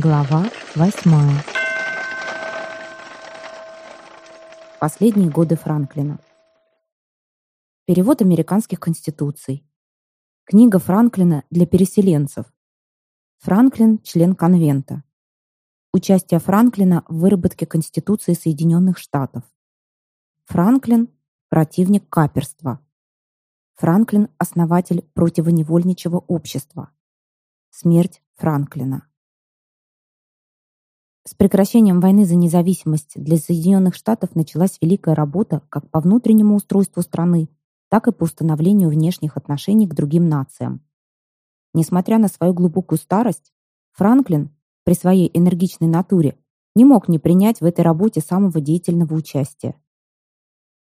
Глава восьмая. Последние годы Франклина. Перевод американских конституций. Книга Франклина для переселенцев. Франклин – член конвента. Участие Франклина в выработке Конституции Соединенных Штатов. Франклин – противник каперства. Франклин – основатель противоневольничего общества. Смерть Франклина. С прекращением войны за независимость для Соединенных Штатов началась великая работа как по внутреннему устройству страны, так и по установлению внешних отношений к другим нациям. Несмотря на свою глубокую старость, Франклин при своей энергичной натуре не мог не принять в этой работе самого деятельного участия.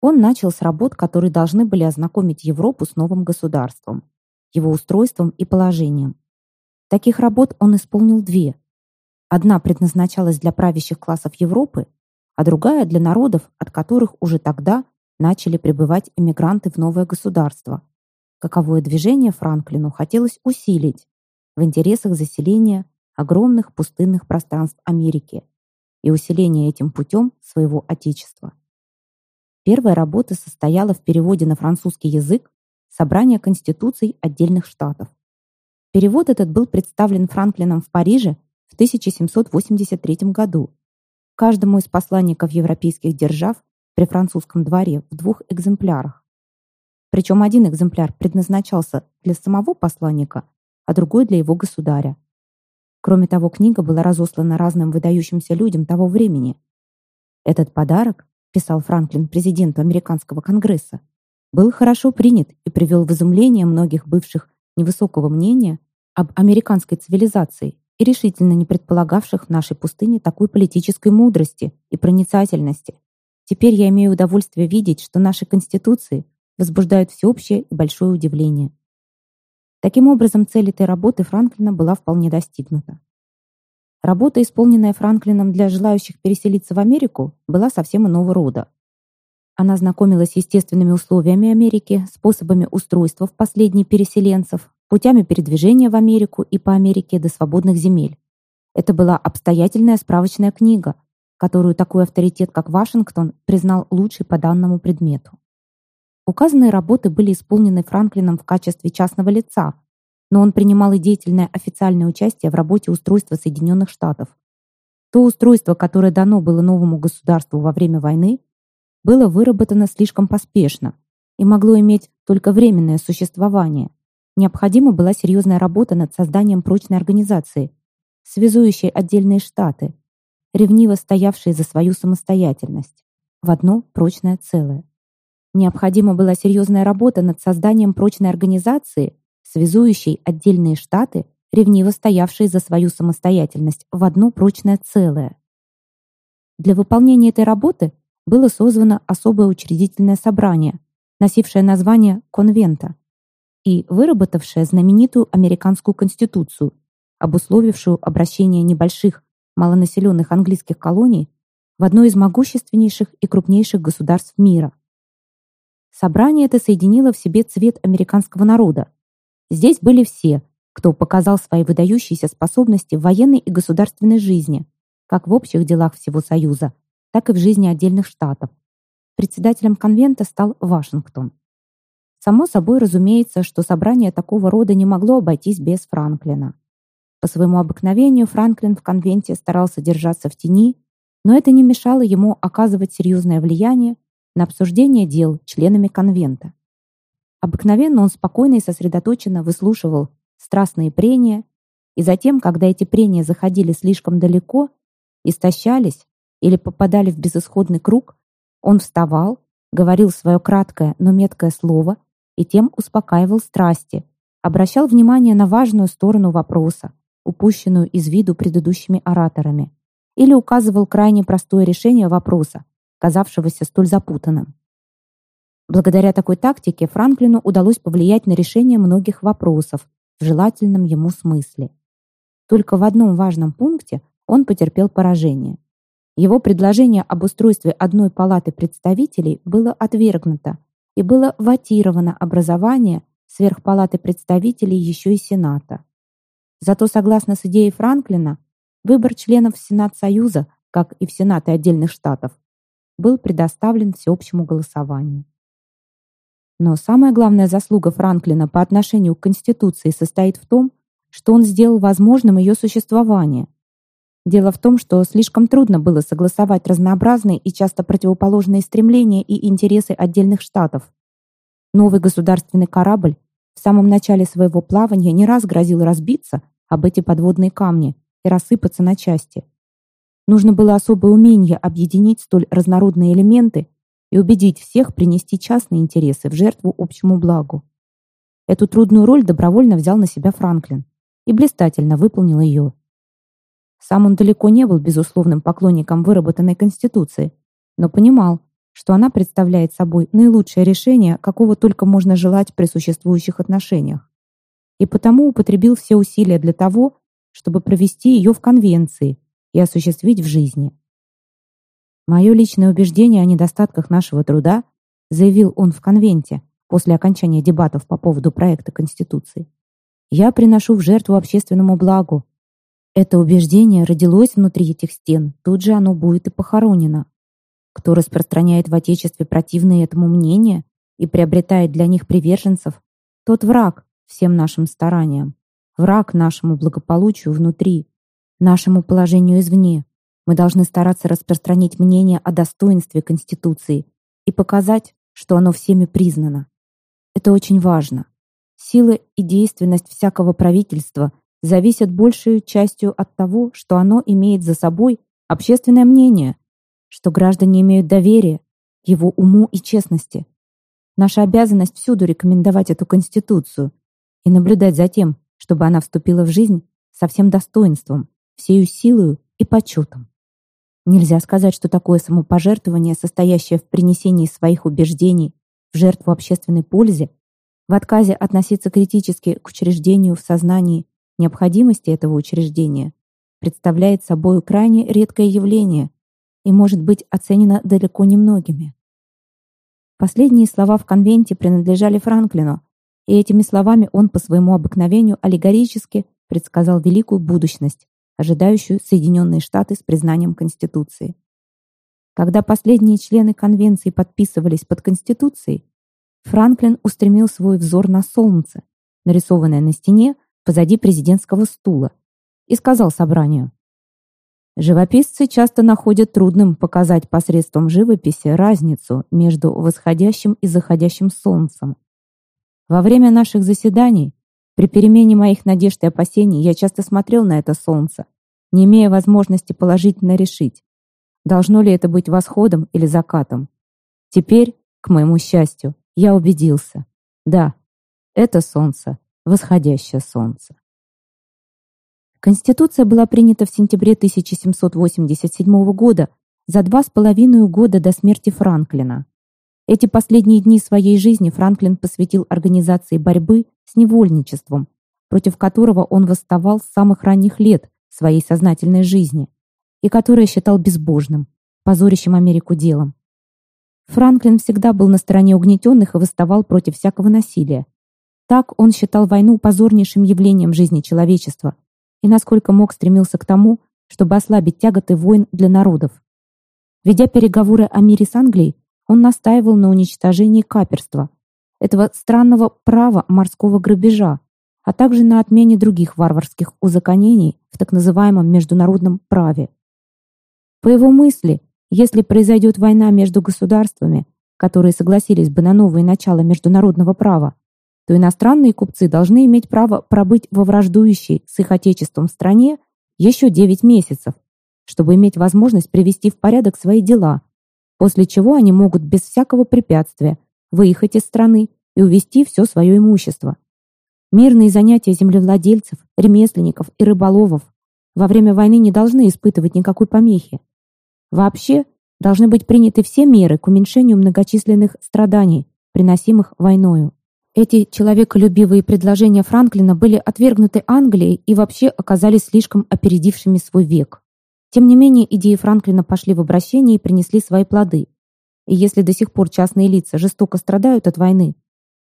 Он начал с работ, которые должны были ознакомить Европу с новым государством, его устройством и положением. Таких работ он исполнил две – Одна предназначалась для правящих классов Европы, а другая для народов, от которых уже тогда начали прибывать эмигранты в новое государство. Каковое движение Франклину хотелось усилить в интересах заселения огромных пустынных пространств Америки и усиления этим путем своего Отечества. Первая работа состояла в переводе на французский язык собрания конституций отдельных штатов. Перевод этот был представлен Франклином в Париже 1783 году. Каждому из посланников европейских держав при французском дворе в двух экземплярах. Причем один экземпляр предназначался для самого посланника, а другой для его государя. Кроме того, книга была разослана разным выдающимся людям того времени. Этот подарок, писал Франклин президенту американского конгресса, был хорошо принят и привел в изумление многих бывших невысокого мнения об американской цивилизации и решительно не предполагавших в нашей пустыне такой политической мудрости и проницательности. Теперь я имею удовольствие видеть, что наши конституции возбуждают всеобщее и большое удивление. Таким образом, цель этой работы Франклина была вполне достигнута. Работа, исполненная Франклином для желающих переселиться в Америку, была совсем иного рода. Она знакомилась с естественными условиями Америки, способами устройства в последней переселенцев, путями передвижения в Америку и по Америке до свободных земель. Это была обстоятельная справочная книга, которую такой авторитет, как Вашингтон, признал лучшей по данному предмету. Указанные работы были исполнены Франклином в качестве частного лица, но он принимал и деятельное официальное участие в работе устройства Соединенных Штатов. То устройство, которое дано было новому государству во время войны, было выработано слишком поспешно и могло иметь только временное существование, Необходима была серьезная работа над созданием прочной организации, связующей отдельные штаты, ревниво стоявшие за свою самостоятельность, в одно прочное целое. Необходима была серьезная работа над созданием прочной организации, связующей отдельные штаты, ревниво стоявшие за свою самостоятельность, в одно прочное целое. Для выполнения этой работы было созвано особое учредительное собрание, носившее название «Конвента», и выработавшая знаменитую американскую конституцию, обусловившую обращение небольших малонаселенных английских колоний в одно из могущественнейших и крупнейших государств мира. Собрание это соединило в себе цвет американского народа. Здесь были все, кто показал свои выдающиеся способности в военной и государственной жизни, как в общих делах всего Союза, так и в жизни отдельных штатов. Председателем конвента стал Вашингтон. Само собой разумеется, что собрание такого рода не могло обойтись без Франклина. По своему обыкновению Франклин в конвенте старался держаться в тени, но это не мешало ему оказывать серьезное влияние на обсуждение дел членами конвента. Обыкновенно он спокойно и сосредоточенно выслушивал страстные прения, и затем, когда эти прения заходили слишком далеко, истощались или попадали в безысходный круг, он вставал, говорил свое краткое, но меткое слово и тем успокаивал страсти, обращал внимание на важную сторону вопроса, упущенную из виду предыдущими ораторами, или указывал крайне простое решение вопроса, казавшегося столь запутанным. Благодаря такой тактике Франклину удалось повлиять на решение многих вопросов в желательном ему смысле. Только в одном важном пункте он потерпел поражение. Его предложение об устройстве одной палаты представителей было отвергнуто и было ватировано образование сверхпалаты представителей еще и Сената. Зато, согласно с идеей Франклина, выбор членов в Сенат Союза, как и в Сенаты отдельных штатов, был предоставлен всеобщему голосованию. Но самая главная заслуга Франклина по отношению к Конституции состоит в том, что он сделал возможным ее существование. Дело в том, что слишком трудно было согласовать разнообразные и часто противоположные стремления и интересы отдельных штатов. Новый государственный корабль в самом начале своего плавания не раз грозил разбиться об эти подводные камни и рассыпаться на части. Нужно было особое умение объединить столь разнородные элементы и убедить всех принести частные интересы в жертву общему благу. Эту трудную роль добровольно взял на себя Франклин и блистательно выполнил ее. Сам он далеко не был безусловным поклонником выработанной Конституции, но понимал, что она представляет собой наилучшее решение, какого только можно желать при существующих отношениях. И потому употребил все усилия для того, чтобы провести ее в конвенции и осуществить в жизни. Мое личное убеждение о недостатках нашего труда, заявил он в конвенте после окончания дебатов по поводу проекта Конституции, я приношу в жертву общественному благу. Это убеждение родилось внутри этих стен, тут же оно будет и похоронено. Кто распространяет в Отечестве противные этому мнения и приобретает для них приверженцев, тот враг всем нашим стараниям, враг нашему благополучию внутри, нашему положению извне. Мы должны стараться распространить мнение о достоинстве Конституции и показать, что оно всеми признано. Это очень важно. Сила и действенность всякого правительства зависят большей частью от того, что оно имеет за собой общественное мнение, что граждане имеют доверие к его уму и честности. Наша обязанность всюду рекомендовать эту Конституцию и наблюдать за тем, чтобы она вступила в жизнь со всем достоинством, всею силою и почетом. Нельзя сказать, что такое самопожертвование, состоящее в принесении своих убеждений в жертву общественной пользе, в отказе относиться критически к учреждению в сознании необходимости этого учреждения, представляет собой крайне редкое явление и может быть оценено далеко не многими. Последние слова в конвенте принадлежали Франклину, и этими словами он по своему обыкновению аллегорически предсказал великую будущность, ожидающую Соединенные Штаты с признанием Конституции. Когда последние члены конвенции подписывались под Конституцией, Франклин устремил свой взор на солнце, нарисованное на стене позади президентского стула, и сказал собранию, Живописцы часто находят трудным показать посредством живописи разницу между восходящим и заходящим солнцем. Во время наших заседаний при перемене моих надежд и опасений я часто смотрел на это солнце, не имея возможности положительно решить, должно ли это быть восходом или закатом. Теперь, к моему счастью, я убедился. Да, это солнце, восходящее солнце. Конституция была принята в сентябре 1787 года, за два с половиной года до смерти Франклина. Эти последние дни своей жизни Франклин посвятил организации борьбы с невольничеством, против которого он восставал с самых ранних лет своей сознательной жизни и которое считал безбожным, позорящим Америку делом. Франклин всегда был на стороне угнетенных и восставал против всякого насилия. Так он считал войну позорнейшим явлением жизни человечества и насколько мог стремился к тому, чтобы ослабить тяготы войн для народов. Ведя переговоры о мире с Англией, он настаивал на уничтожении каперства, этого странного права морского грабежа, а также на отмене других варварских узаконений в так называемом международном праве. По его мысли, если произойдет война между государствами, которые согласились бы на новые начала международного права, то иностранные купцы должны иметь право пробыть во враждующей с их отечеством стране еще 9 месяцев, чтобы иметь возможность привести в порядок свои дела, после чего они могут без всякого препятствия выехать из страны и увезти все свое имущество. Мирные занятия землевладельцев, ремесленников и рыболовов во время войны не должны испытывать никакой помехи. Вообще, должны быть приняты все меры к уменьшению многочисленных страданий, приносимых войною. Эти человеколюбивые предложения Франклина были отвергнуты Англией и вообще оказались слишком опередившими свой век. Тем не менее, идеи Франклина пошли в обращение и принесли свои плоды. И если до сих пор частные лица жестоко страдают от войны,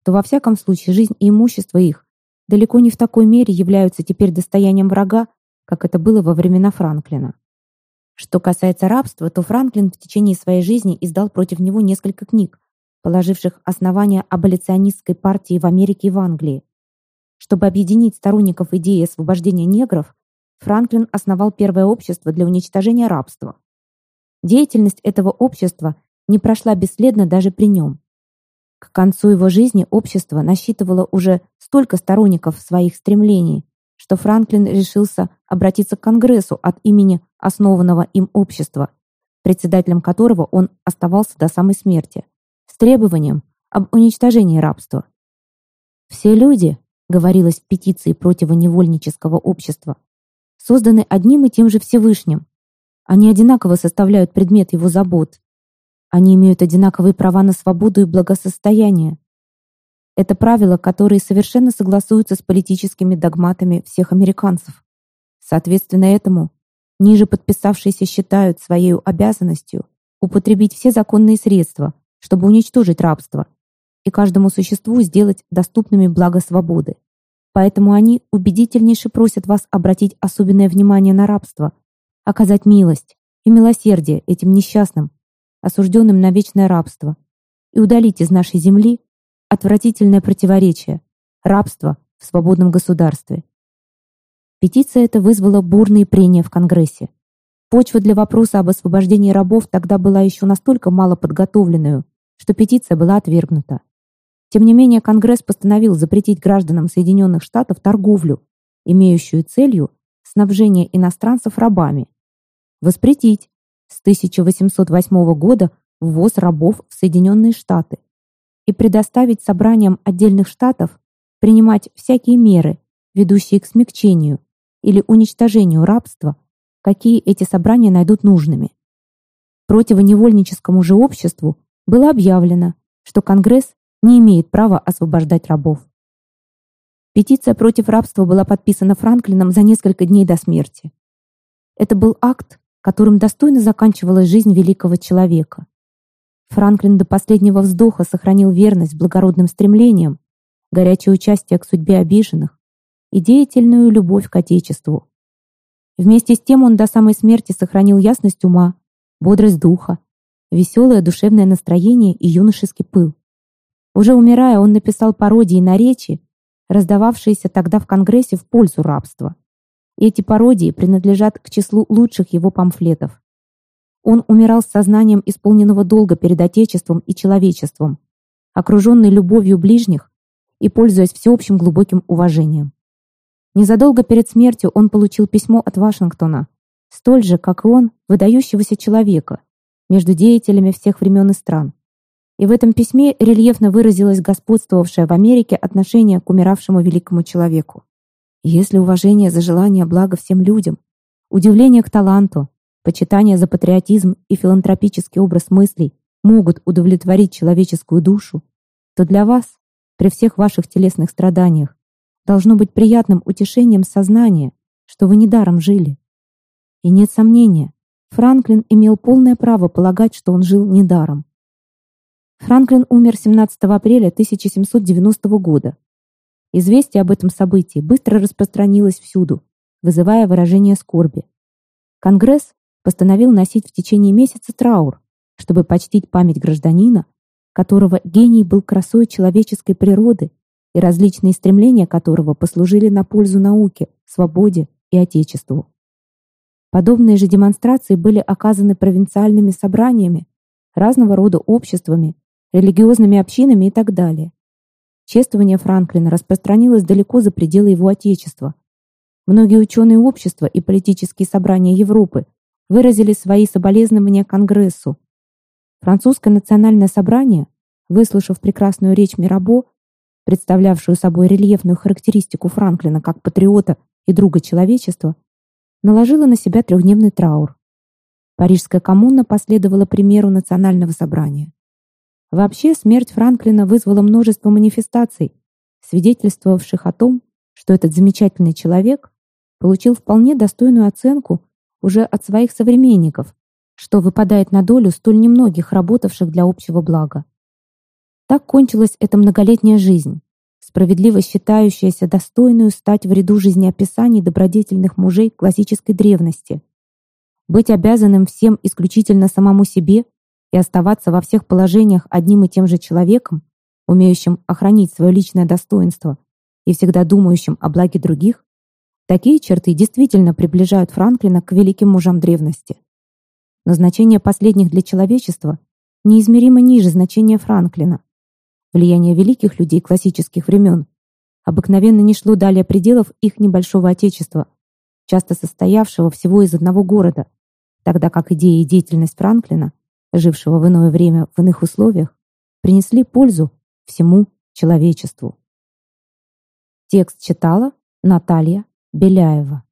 то во всяком случае жизнь и имущество их далеко не в такой мере являются теперь достоянием врага, как это было во времена Франклина. Что касается рабства, то Франклин в течение своей жизни издал против него несколько книг, положивших основания аболиционистской партии в Америке и в Англии. Чтобы объединить сторонников идеи освобождения негров, Франклин основал первое общество для уничтожения рабства. Деятельность этого общества не прошла бесследно даже при нем. К концу его жизни общество насчитывало уже столько сторонников своих стремлений, что Франклин решился обратиться к Конгрессу от имени основанного им общества, председателем которого он оставался до самой смерти, требованием об уничтожении рабства. «Все люди», — говорилось в петиции противоневольнического общества, созданы одним и тем же Всевышним. Они одинаково составляют предмет его забот. Они имеют одинаковые права на свободу и благосостояние. Это правила, которые совершенно согласуются с политическими догматами всех американцев. Соответственно этому, ниже подписавшиеся считают своей обязанностью употребить все законные средства, чтобы уничтожить рабство и каждому существу сделать доступными благо свободы. Поэтому они убедительнейше просят вас обратить особенное внимание на рабство, оказать милость и милосердие этим несчастным, осужденным на вечное рабство, и удалить из нашей земли отвратительное противоречие – рабство в свободном государстве. Петиция эта вызвала бурные прения в Конгрессе. Почва для вопроса об освобождении рабов тогда была еще настолько мало подготовленную, что петиция была отвергнута. Тем не менее, Конгресс постановил запретить гражданам Соединенных Штатов торговлю, имеющую целью снабжение иностранцев рабами. Воспретить с 1808 года ввоз рабов в Соединенные Штаты и предоставить собраниям отдельных штатов принимать всякие меры, ведущие к смягчению или уничтожению рабства, какие эти собрания найдут нужными. Противоневольническому же обществу было объявлено, что Конгресс не имеет права освобождать рабов. Петиция против рабства была подписана Франклином за несколько дней до смерти. Это был акт, которым достойно заканчивалась жизнь великого человека. Франклин до последнего вздоха сохранил верность благородным стремлениям, горячее участие к судьбе обиженных и деятельную любовь к Отечеству. Вместе с тем он до самой смерти сохранил ясность ума, бодрость духа, веселое душевное настроение и юношеский пыл. Уже умирая, он написал пародии на речи, раздававшиеся тогда в Конгрессе в пользу рабства. Эти пародии принадлежат к числу лучших его памфлетов. Он умирал с сознанием исполненного долга перед Отечеством и человечеством, окруженный любовью ближних и пользуясь всеобщим глубоким уважением. Незадолго перед смертью он получил письмо от Вашингтона, столь же, как и он, выдающегося человека, между деятелями всех времен и стран, и в этом письме рельефно выразилось господствовавшее в Америке отношение к умиравшему великому человеку. Если уважение за желание блага всем людям, удивление к таланту, почитание за патриотизм и филантропический образ мыслей могут удовлетворить человеческую душу, то для вас, при всех ваших телесных страданиях, должно быть приятным утешением сознания, что вы недаром жили. И нет сомнения, Франклин имел полное право полагать, что он жил недаром. Франклин умер 17 апреля 1790 года. Известие об этом событии быстро распространилось всюду, вызывая выражение скорби. Конгресс постановил носить в течение месяца траур, чтобы почтить память гражданина, которого гений был красой человеческой природы и различные стремления которого послужили на пользу науке, свободе и Отечеству. Подобные же демонстрации были оказаны провинциальными собраниями, разного рода обществами религиозными общинами и так далее. Чествование Франклина распространилось далеко за пределы его отечества. Многие ученые общества и политические собрания Европы выразили свои соболезнования Конгрессу. Французское национальное собрание, выслушав прекрасную речь Мирабо, представлявшую собой рельефную характеристику Франклина как патриота и друга человечества, наложило на себя трехдневный траур. Парижская коммуна последовала примеру национального собрания. Вообще, смерть Франклина вызвала множество манифестаций, свидетельствовавших о том, что этот замечательный человек получил вполне достойную оценку уже от своих современников, что выпадает на долю столь немногих работавших для общего блага. Так кончилась эта многолетняя жизнь, справедливо считающаяся достойную стать в ряду жизнеописаний добродетельных мужей классической древности. Быть обязанным всем исключительно самому себе и оставаться во всех положениях одним и тем же человеком, умеющим охранить свое личное достоинство и всегда думающим о благе других, такие черты действительно приближают Франклина к великим мужам древности. Но значение последних для человечества неизмеримо ниже значения Франклина. Влияние великих людей классических времен обыкновенно не шло далее пределов их небольшого отечества, часто состоявшего всего из одного города, тогда как идеи и деятельность Франклина, жившего в иное время в иных условиях, принесли пользу всему человечеству. Текст читала Наталья Беляева.